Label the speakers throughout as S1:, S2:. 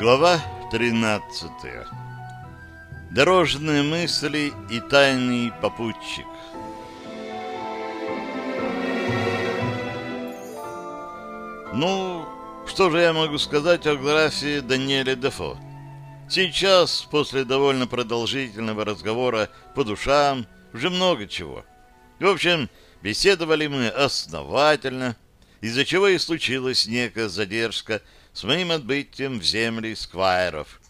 S1: Глава 13. Дорожные мысли и тайный попутчик. Ну, что же я могу сказать о графе Даниэле Дефо? Сейчас, после довольно продолжительного разговора по душам, уже много чего. В общем, беседовали мы основательно, из-за чего и случилась некая задержка с моим отбытием в земли сквайров.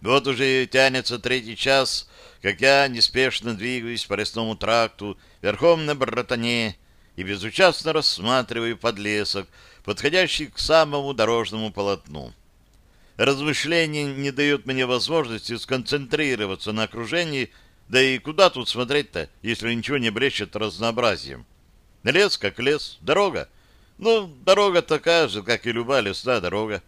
S1: Вот уже тянется третий час, как я неспешно двигаюсь по лесному тракту верхом на братане и безучастно рассматриваю подлесок, подходящий к самому дорожному полотну. Размышление не дает мне возможности сконцентрироваться на окружении, да и куда тут смотреть-то, если ничего не брещет разнообразием? Лес как лес, дорога. Ну, дорога такая же, как и любая лесная дорога.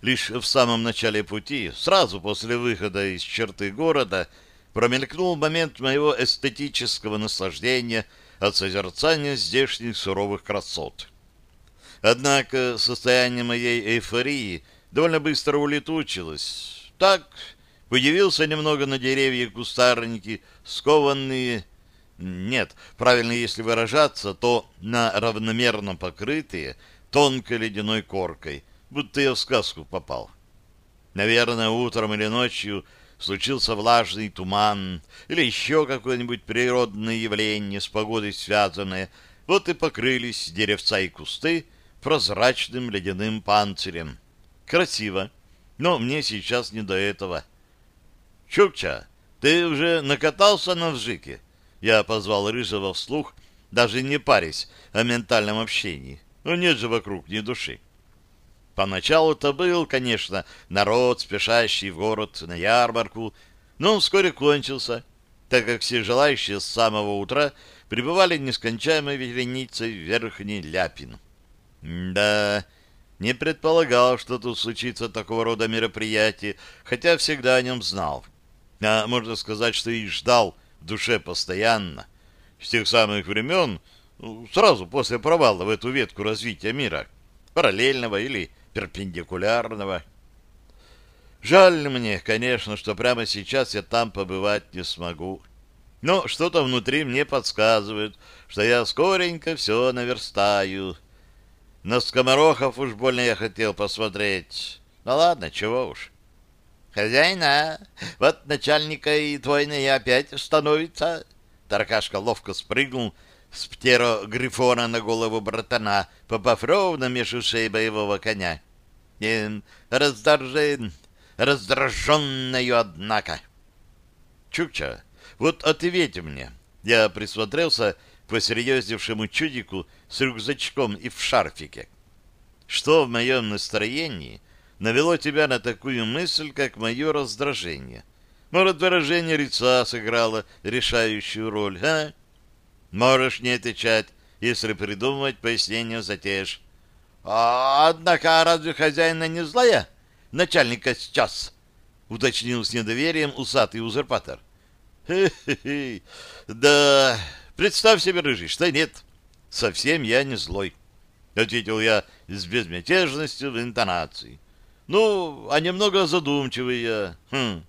S1: Лишь в самом начале пути, сразу после выхода из черты города, промелькнул момент моего эстетического наслаждения от созерцания здешних суровых красот. Однако состояние моей эйфории довольно быстро улетучилось. Так, появился немного на деревьях кустарники, скованные... Нет, правильно если выражаться, то на равномерно покрытые тонкой ледяной коркой, будто я в сказку попал. Наверное, утром или ночью случился влажный туман или еще какое-нибудь природное явление с погодой связанное, вот и покрылись деревца и кусты прозрачным ледяным панцирем. Красиво, но мне сейчас не до этого. Чукча, ты уже накатался на вжике? Я позвал Рыжего вслух, даже не парясь о ментальном общении. Но нет же вокруг ни души. Поначалу-то был, конечно, народ, спешащий в город на ярмарку, но он вскоре кончился, так как все желающие с самого утра пребывали нескончаемой вереницей Верхний Ляпин. Да, не предполагал, что тут случится такого рода мероприятие, хотя всегда о нем знал. А можно сказать, что и ждал в душе постоянно. С тех самых времен, ну, сразу после провала в эту ветку развития мира, параллельного или перпендикулярного. Жаль мне, конечно, что прямо сейчас я там побывать не смогу. Но что-то внутри мне подсказывает, что я скоренько все наверстаю. На скоморохов уж больно я хотел посмотреть. Ну ладно, чего уж. Хозяина, вот начальника и твойные опять становится. Таркашка ловко спрыгнул с птеро-грифона на голову братана, попав ровно между шеей боевого коня. Эм, раздражен, раздраженную, однако. Чукча, вот ответь мне. Я присмотрелся к посерьезневшему чудику с рюкзачком и в шарфике. Что в моем настроении навело тебя на такую мысль, как мое раздражение? Может, выражение лица сыграло решающую роль, а? Можешь не отвечать, если придумывать пояснение затеешь. А, однако, разве хозяина не злая? Начальника сейчас, уточнил с недоверием усатый узурпатор. Хе-хе-хе, да, представь себе, рыжий, что нет, совсем я не злой, ответил я с безмятежностью в интонации. Ну, а немного задумчивый я. Хм,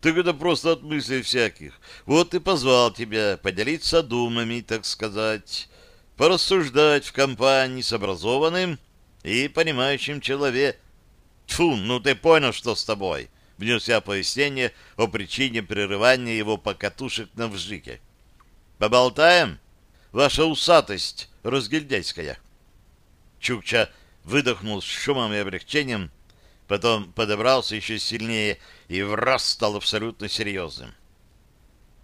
S1: так это просто от мыслей всяких. Вот и позвал тебя поделиться думами, так сказать, порассуждать в компании с образованным и понимающим человеком. Тьфу, ну ты понял, что с тобой? Внес я пояснение о причине прерывания его покатушек на вжике. Поболтаем? Ваша усатость разгильдяйская. Чукча выдохнул с шумом и облегчением, потом подобрался еще сильнее и враз стал абсолютно серьезным.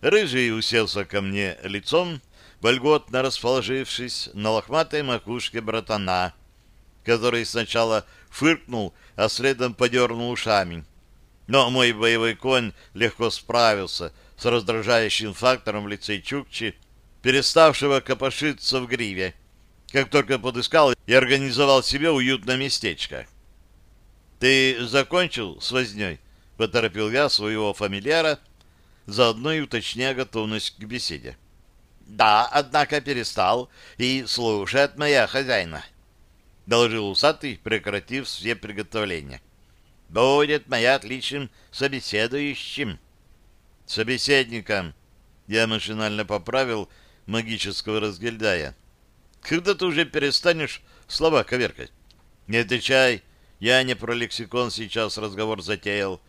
S1: Рыжий уселся ко мне лицом, вольготно расположившись на лохматой макушке братана, который сначала фыркнул, а следом подернул ушами. Но мой боевой конь легко справился с раздражающим фактором в лице Чукчи, переставшего копошиться в гриве, как только подыскал и организовал себе уютное местечко. «Ты закончил с возней?» — поторопил я своего фамильяра, заодно и уточняя готовность к беседе. «Да, однако перестал и слушает моя хозяина», — доложил усатый, прекратив все приготовления. будет моя отличным собеседующим. Собеседником. Я машинально поправил магического разгильдая. Когда ты уже перестанешь слова коверкать? Не отвечай, я не про лексикон сейчас разговор затеял,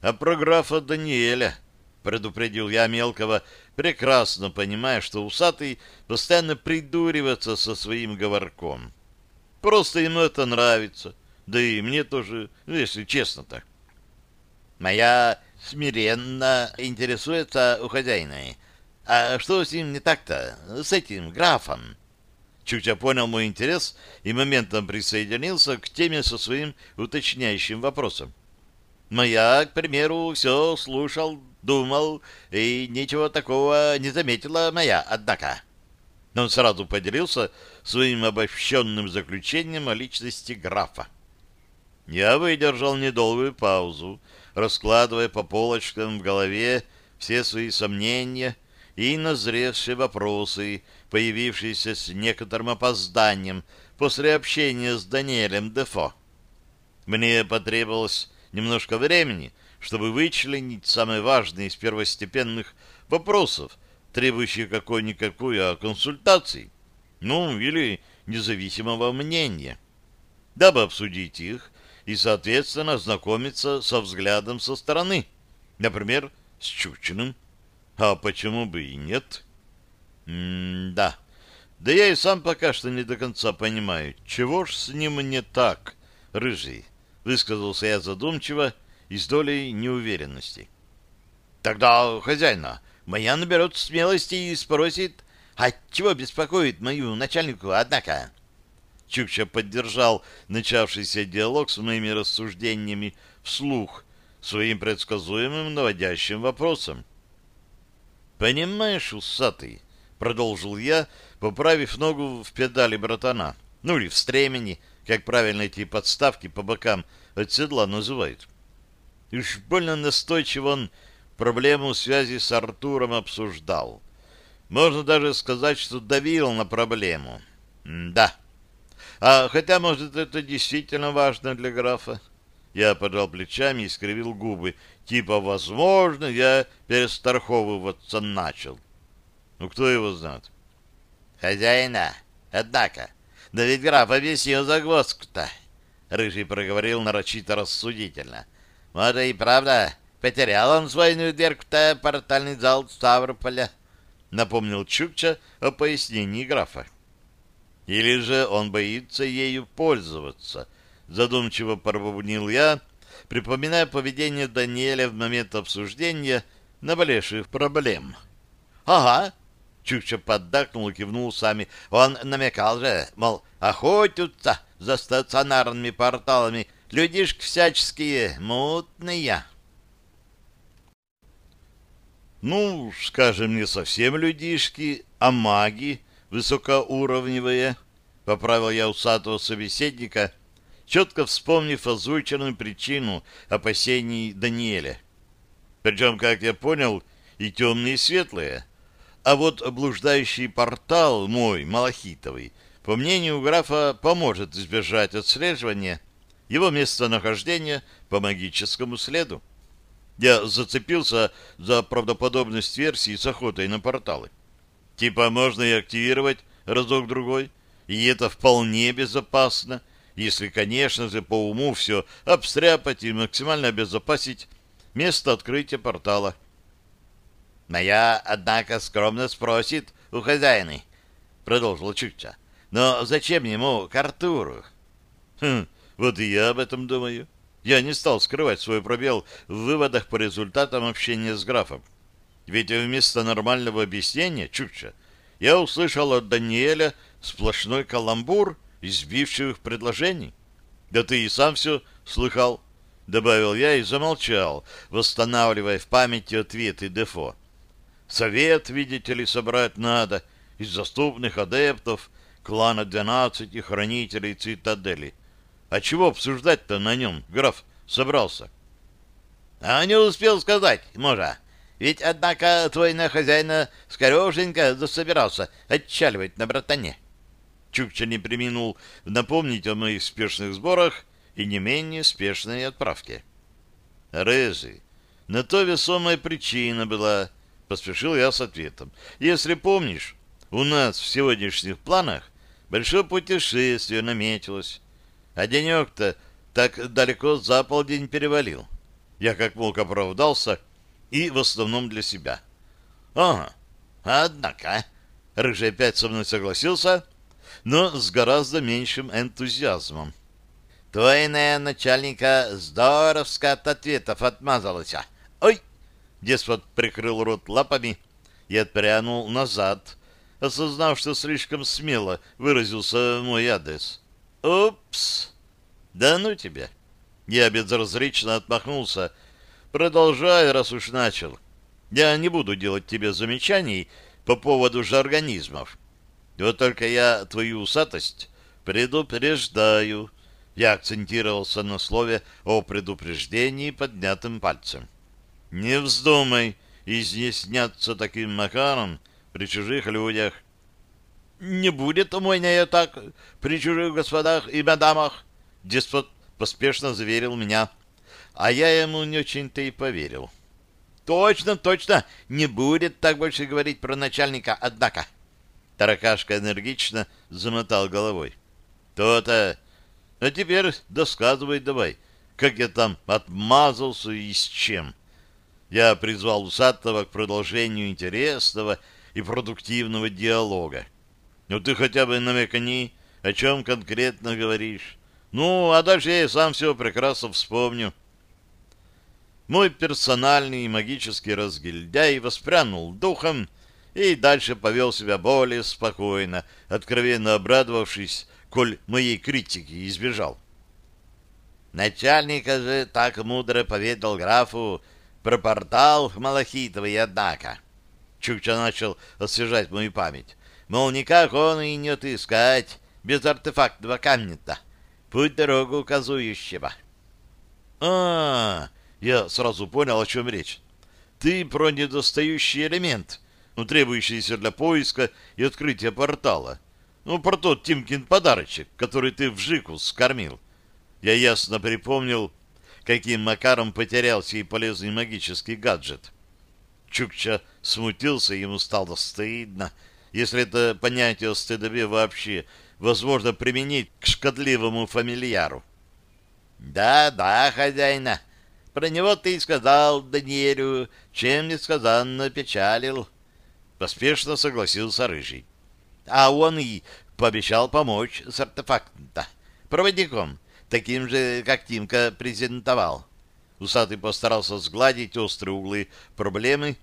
S1: а про графа Даниэля, предупредил я мелкого, прекрасно понимая, что усатый постоянно придуривается со своим говорком. Просто ему это нравится, да и мне тоже, ну, если честно так. Моя смиренно интересуется у хозяина. А что с ним не так-то, с этим графом? Чукча понял мой интерес и моментом присоединился к теме со своим уточняющим вопросом. Моя, к примеру, все слушал, думал, и ничего такого не заметила моя, однако. Но он сразу поделился своим обобщенным заключением о личности графа. Я выдержал недолгую паузу, раскладывая по полочкам в голове все свои сомнения и назревшие вопросы, появившийся с некоторым опозданием после общения с Даниэлем Дефо. Мне потребовалось немножко времени, чтобы вычленить самые важные из первостепенных вопросов, требующих какой-никакой а консультации, ну, или независимого мнения, дабы обсудить их и, соответственно, ознакомиться со взглядом со стороны, например, с Чучиным. А почему бы и нет? — М-да. Да я и сам пока что не до конца понимаю, чего ж с ним не так, рыжий, высказался я задумчиво и с долей неуверенности. Тогда хозяина моя наберет смелости и спросит, а чего беспокоит мою начальнику, однако? Чукча поддержал начавшийся диалог с моими рассуждениями вслух своим предсказуемым наводящим вопросом. «Понимаешь, усатый, — продолжил я, поправив ногу в педали братана. Ну или в стремени, как правильно эти подставки по бокам от седла называют. Уж больно настойчиво он проблему связи с Артуром обсуждал. Можно даже сказать, что давил на проблему. М да. А хотя, может, это действительно важно для графа. Я пожал плечами и скривил губы. Типа, возможно, я перестраховываться начал. Ну, кто его знает? Хозяина. Однако. Да ведь граф объяснил загвоздку-то. Рыжий проговорил нарочито рассудительно. Вот и правда, потерял он свойную дверку-то портальный зал Ставрополя. Напомнил Чукча о пояснении графа. Или же он боится ею пользоваться, задумчиво пробубнил я, припоминая поведение Даниэля в момент обсуждения наболевших проблем. — Ага, Чукча поддакнул и кивнул сами. Он намекал же, мол, охотятся за стационарными порталами людишки всяческие, мутные. Ну, скажем, не совсем людишки, а маги высокоуровневые, поправил я усатого собеседника, четко вспомнив озвученную причину опасений Даниэля. Причем, как я понял, и темные, и светлые — а вот блуждающий портал мой, малахитовый, по мнению графа, поможет избежать отслеживания его местонахождения по магическому следу. Я зацепился за правдоподобность версии с охотой на порталы. Типа можно и активировать разок-другой, и это вполне безопасно, если, конечно же, по уму все обстряпать и максимально обезопасить место открытия портала. Моя, однако, скромно спросит у хозяина, — продолжил Чукча. Но зачем ему к Артуру? Хм, вот и я об этом думаю. Я не стал скрывать свой пробел в выводах по результатам общения с графом. Ведь вместо нормального объяснения, Чукча, я услышал от Даниэля сплошной каламбур избивших предложений. Да ты и сам все слыхал, — добавил я и замолчал, восстанавливая в памяти ответы Дефо. Совет, видите ли, собрать надо из заступных адептов клана двенадцати хранителей цитадели. А чего обсуждать-то на нем, граф, собрался? — А не успел сказать, можа. Ведь, однако, твой на хозяина скореженько засобирался отчаливать на братане. Чукча не приминул напомнить о моих спешных сборах и не менее спешной отправке. — Рыжий, на то весомая причина была, поспешил я с ответом. Если помнишь, у нас в сегодняшних планах большое путешествие наметилось, а денек-то так далеко за полдень перевалил. Я как мог оправдался и в основном для себя. Ага, однако, Рыжий опять со мной согласился, но с гораздо меньшим энтузиазмом. Твойная начальника здоровско от ответов отмазалась. Ой! Деспот прикрыл рот лапами и отпрянул назад, осознав, что слишком смело выразился мой адрес. Упс! Да ну тебя! Я безразлично отмахнулся. Продолжай, раз уж начал. Я не буду делать тебе замечаний по поводу же организмов. Вот только я твою усатость предупреждаю. Я акцентировался на слове о предупреждении поднятым пальцем. Не вздумай изъясняться таким макаром при чужих людях. Не будет у меня так при чужих господах и мадамах. Деспот поспешно заверил меня, а я ему не очень-то и поверил. Точно, точно, не будет так больше говорить про начальника, однако. Таракашка энергично замотал головой. То-то. А теперь досказывай давай, как я там отмазался и с чем. Я призвал Усатого к продолжению интересного и продуктивного диалога. Ну ты хотя бы намекни, о чем конкретно говоришь. Ну, а дальше я и сам все прекрасно вспомню. Мой персональный магический разгильдяй воспрянул духом и дальше повел себя более спокойно, откровенно обрадовавшись, коль моей критики избежал. Начальника же так мудро поведал графу про портал Малахитовый, однако. Чукча начал освежать мою память. Мол, никак он и не отыскать без артефактного камня-то. Путь дорогу указующего. а, я сразу понял, о чем речь. Ты про недостающий элемент, ну, требующийся для поиска и открытия портала. Ну, про тот Тимкин подарочек, который ты в Жику скормил. Я ясно припомнил, каким макаром потерялся и полезный магический гаджет. Чукча смутился, ему стало стыдно, если это понятие о стыдобе вообще возможно применить к шкодливому фамильяру. «Да, да, хозяина, про него ты и сказал Даниэлю, чем несказанно печалил. Поспешно согласился Рыжий. А он и пообещал помочь с артефактом-то. Проводником, таким же, как Тимка презентовал. Усатый постарался сгладить острые углы проблемы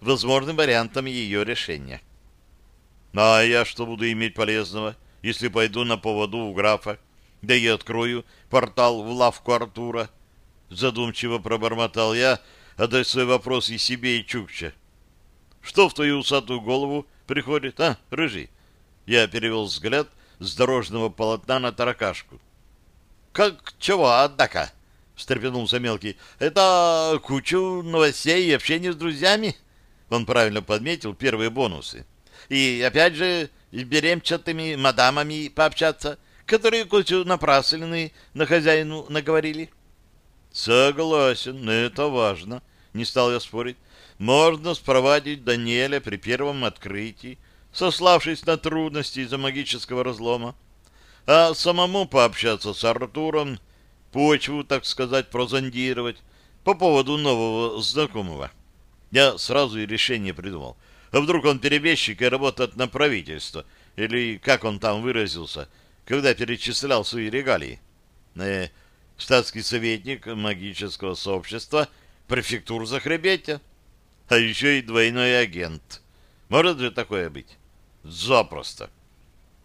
S1: возможным вариантом ее решения. А я что буду иметь полезного, если пойду на поводу у графа, да и открою портал в лавку Артура? Задумчиво пробормотал я, отдай свой вопрос и себе, и Чукча. Что в твою усатую голову приходит, а, рыжий? Я перевел взгляд с дорожного полотна на таракашку. Как чего, однако? встрепенулся мелкий. Это кучу новостей и общения с друзьями? Он правильно подметил первые бонусы. И опять же с беремчатыми мадамами пообщаться, которые кучу напраслины на хозяину наговорили. Согласен, это важно. Не стал я спорить. Можно спровадить Даниэля при первом открытии, сославшись на трудности из-за магического разлома, а самому пообщаться с Артуром, почву, так сказать, прозондировать по поводу нового знакомого. Я сразу и решение придумал. А вдруг он перебежчик и работает на правительство, или как он там выразился, когда перечислял свои регалии. Э, статский советник магического сообщества префектур Захребетя, а еще и двойной агент. Может же такое быть? Запросто.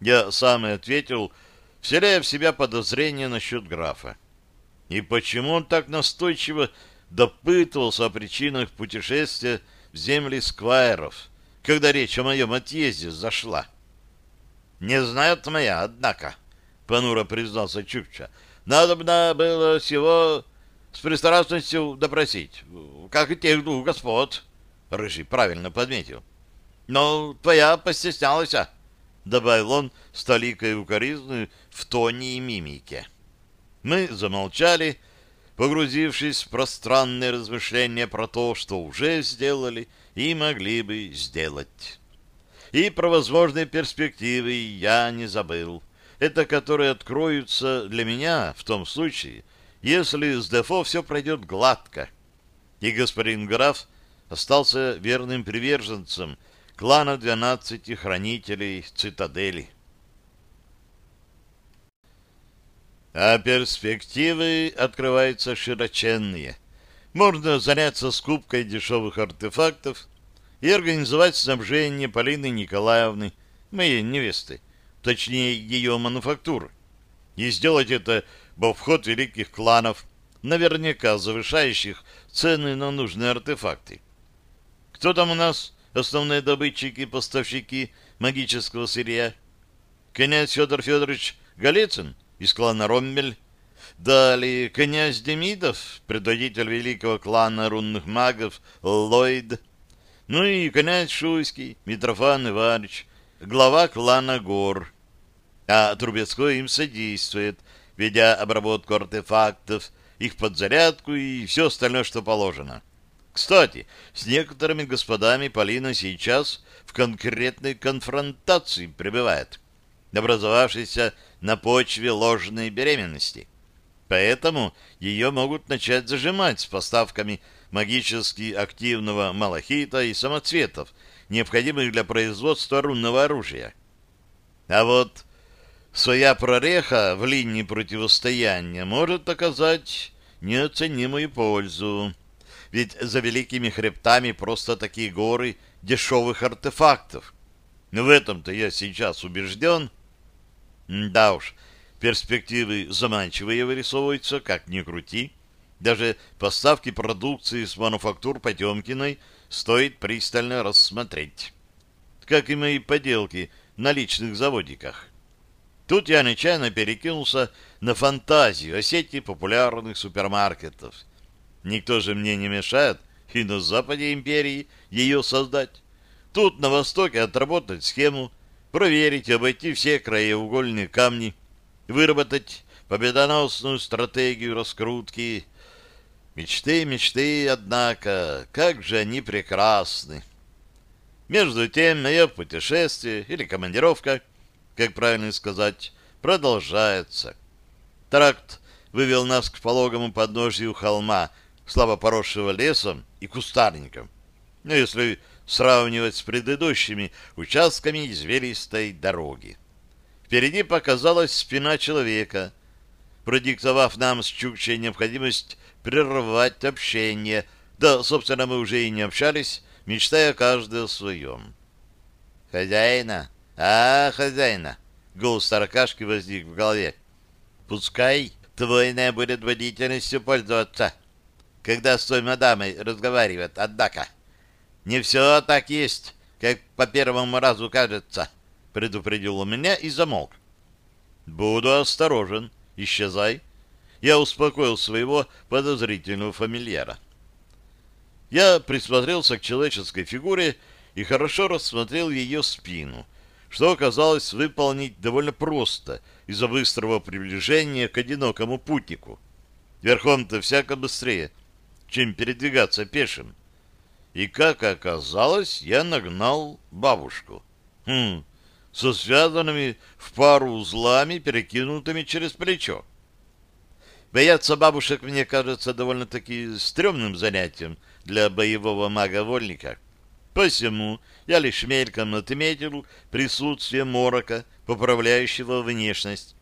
S1: Я сам и ответил, вселяя в себя подозрения насчет графа. И почему он так настойчиво допытывался о причинах путешествия в земли сквайров, когда речь о моем отъезде зашла? «Не знают моя, однако», — понуро признался Чукча, — Надобно было всего с пристрастностью допросить, как и тех двух господ. Рыжий правильно подметил. Но твоя постеснялась, а? добавил он с толикой укоризны в тоне и мимике. Мы замолчали, погрузившись в пространные размышления про то, что уже сделали и могли бы сделать. И про возможные перспективы я не забыл. Это которые откроются для меня в том случае, если с Дефо все пройдет гладко. И господин граф остался верным приверженцем клана двенадцати хранителей цитадели. А перспективы открываются широченные. Можно заняться скупкой дешевых артефактов и организовать снабжение Полины Николаевны, моей невесты, точнее ее мануфактуры, и сделать это во вход великих кланов, наверняка завышающих цены на нужные артефакты. Кто там у нас основные добытчики и поставщики магического сырья? Князь Федор Федорович Голицын? из клана Роммель. Далее князь Демидов, предводитель великого клана рунных магов Ллойд. Ну и князь Шуйский, Митрофан Иванович, глава клана Гор. А Трубецкой им содействует, ведя обработку артефактов, их подзарядку и все остальное, что положено. Кстати, с некоторыми господами Полина сейчас в конкретной конфронтации пребывает образовавшейся на почве ложной беременности. Поэтому ее могут начать зажимать с поставками магически активного малахита и самоцветов, необходимых для производства рунного оружия. А вот своя прореха в линии противостояния может оказать неоценимую пользу. Ведь за великими хребтами просто такие горы дешевых артефактов. В этом-то я сейчас убежден, да уж, перспективы заманчивые вырисовываются, как ни крути. Даже поставки продукции с мануфактур Потемкиной стоит пристально рассмотреть. Как и мои поделки на личных заводиках. Тут я нечаянно перекинулся на фантазию о сети популярных супермаркетов. Никто же мне не мешает и на западе империи ее создать. Тут на востоке отработать схему – проверить обойти все краеугольные камни, выработать победоносную стратегию раскрутки. Мечты, мечты, однако, как же они прекрасны. Между тем, мое путешествие или командировка, как правильно сказать, продолжается. Тракт вывел нас к пологому подножию холма, слабо поросшего лесом и кустарником. Ну, если сравнивать с предыдущими участками извилистой дороги. Впереди показалась спина человека, продиктовав нам с Чукчей необходимость прервать общение, да, собственно, мы уже и не общались, мечтая каждый о своем. «Хозяина! А, хозяина!» — голос Таракашки возник в голове. «Пускай твойная будет водительностью пользоваться, когда с той мадамой разговаривает, однако». Не все так есть, как по первому разу кажется, предупредил он меня и замолк. Буду осторожен, исчезай. Я успокоил своего подозрительного фамильяра. Я присмотрелся к человеческой фигуре и хорошо рассмотрел ее спину, что оказалось выполнить довольно просто из-за быстрого приближения к одинокому путнику. Верхом-то всяко быстрее, чем передвигаться пешим и, как оказалось, я нагнал бабушку. Хм, со связанными в пару узлами, перекинутыми через плечо. Бояться бабушек, мне кажется, довольно-таки стрёмным занятием для боевого мага-вольника. Посему я лишь мельком отметил присутствие морока, поправляющего внешность.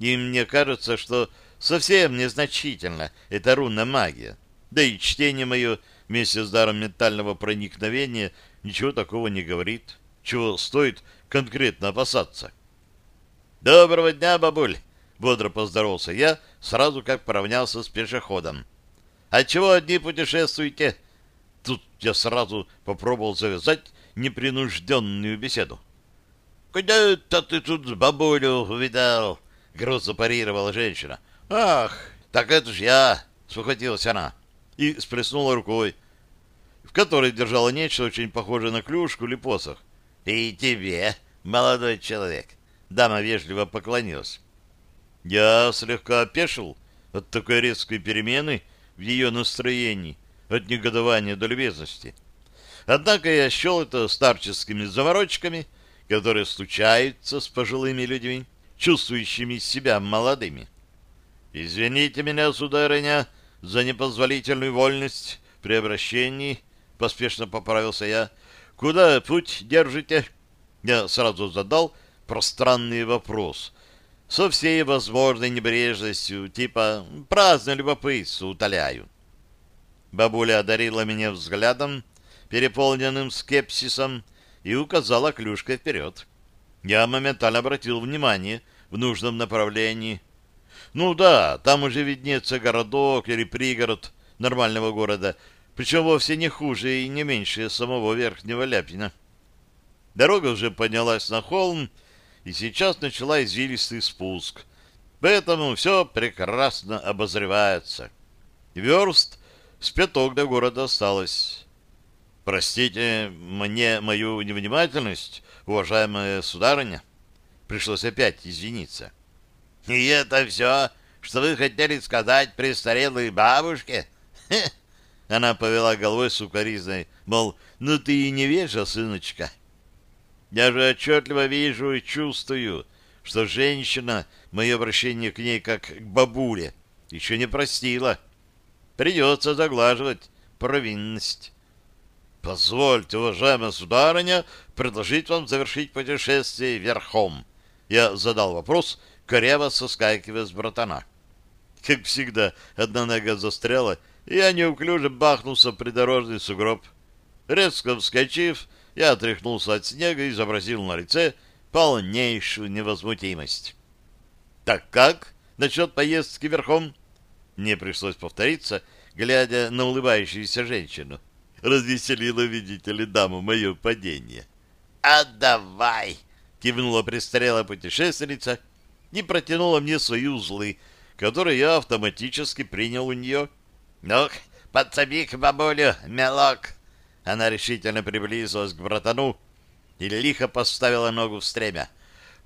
S1: И мне кажется, что совсем незначительно эта рунная магия. Да и чтение мое вместе с даром ментального проникновения ничего такого не говорит, чего стоит конкретно опасаться. «Доброго дня, бабуль!» — бодро поздоровался я, сразу как поравнялся с пешеходом. «Отчего одни путешествуете?» Тут я сразу попробовал завязать непринужденную беседу. «Куда это ты тут бабулю увидал?» — грозно парировала женщина. «Ах, так это ж я!» — схватилась она и сплеснула рукой, в которой держала нечто очень похожее на клюшку или посох. «И тебе, молодой человек!» Дама вежливо поклонилась. Я слегка опешил от такой резкой перемены в ее настроении, от негодования до любезности. Однако я счел это старческими заморочками, которые случаются с пожилыми людьми, чувствующими себя молодыми. «Извините меня, сударыня, за непозволительную вольность при обращении», — поспешно поправился я. «Куда путь держите?» Я сразу задал пространный вопрос, со всей возможной небрежностью, типа праздное любопытство утоляю. Бабуля одарила меня взглядом, переполненным скепсисом, и указала клюшкой вперед. Я моментально обратил внимание в нужном направлении. Ну да, там уже виднеется городок или пригород нормального города, причем вовсе не хуже и не меньше самого Верхнего Ляпина. Дорога уже поднялась на холм, и сейчас начала извилистый спуск. Поэтому все прекрасно обозревается. Верст с пяток до города осталось. Простите мне мою невнимательность, уважаемая сударыня. Пришлось опять извиниться. — И это все, что вы хотели сказать престарелой бабушке? Хе! Она повела головой сукоризной, мол, ну ты и невежа, сыночка. — я же отчетливо вижу и чувствую, что женщина мое обращение к ней как к бабуле еще не простила. Придется заглаживать провинность. Позвольте, уважаемая сударыня, предложить вам завершить путешествие верхом. Я задал вопрос, коряво соскакивая с братана. Как всегда, одна нога застряла, и я неуклюже бахнулся придорожный сугроб. Резко вскочив, я отряхнулся от снега и изобразил на лице полнейшую невозмутимость. «Так как насчет поездки верхом?» Мне пришлось повториться, глядя на улыбающуюся женщину. Развеселило, видите ли, даму мое падение. «А давай!» — кивнула престарелая путешественница и протянула мне свои узлы, которые я автоматически принял у нее. «Ну, подсоби к бабулю, мелок!» Она решительно приблизилась к братану и лихо поставила ногу в стремя.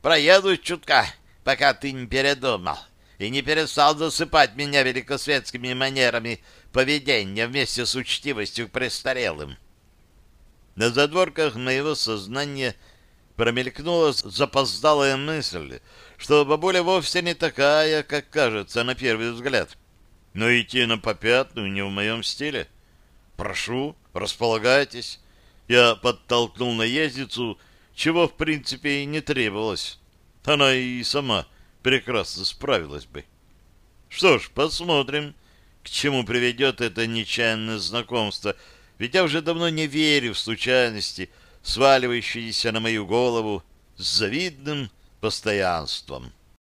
S1: «Проеду чутка, пока ты не передумал и не перестал засыпать меня великосветскими манерами поведения вместе с учтивостью к престарелым». На задворках моего сознания промелькнула запоздалая мысль, что бабуля вовсе не такая, как кажется на первый взгляд. Но идти на попятную не в моем стиле. Прошу, располагайтесь. Я подтолкнул наездницу, чего, в принципе, и не требовалось. Она и сама прекрасно справилась бы. Что ж, посмотрим, к чему приведет это нечаянное знакомство, ведь я уже давно не верю в случайности, сваливающиеся на мою голову с завидным постоянством.